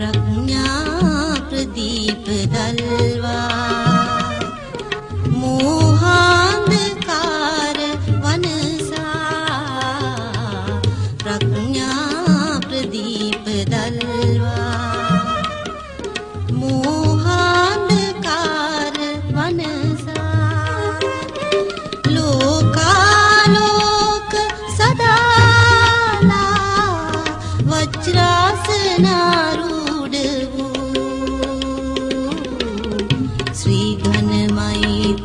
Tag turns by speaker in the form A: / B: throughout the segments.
A: ප්‍රඥා ප්‍රදීප දල්වා. මෝහාන්ධකාර වනසා. ප්‍රඥා ප්‍රදීප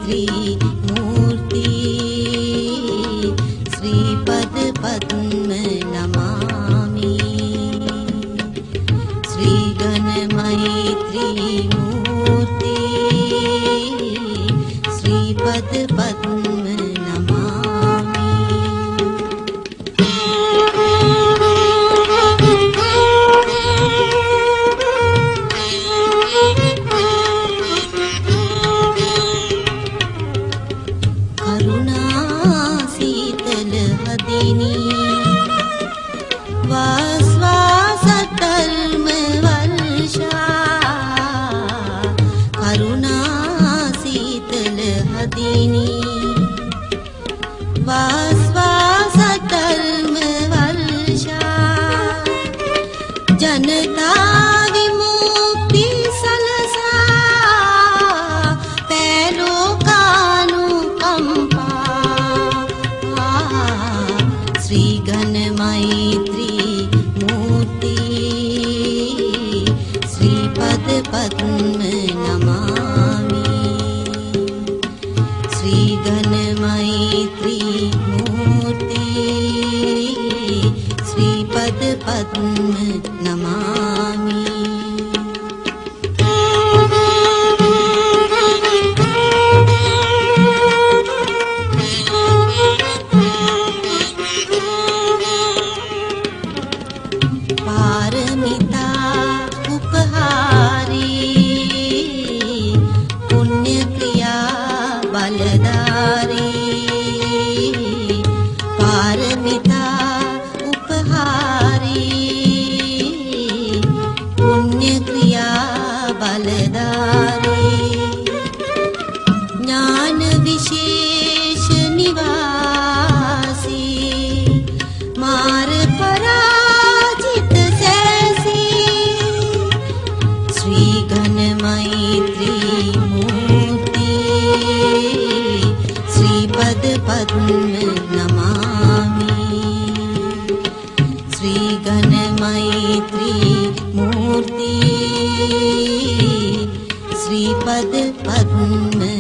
A: श्रीघनमैत्री मूर्ति श्रीपदपद्म नमामि। श्रीगणमैत्री मूर्ति श्रीपदपद्म शीतलहदिनी वास्वासतर्मवर्षा करुणा शीतलहदिनी वास्वासतर्मवर्षा जनता नमामि पारमिता उपहारी पुण्यक्रिया बलदारी बलदारी ज्ञान विशेष निवासी। मार पराजित सैसी श्री गणमैत्री मूर्ति श्रीपद पद्म नमामि පද පත්ම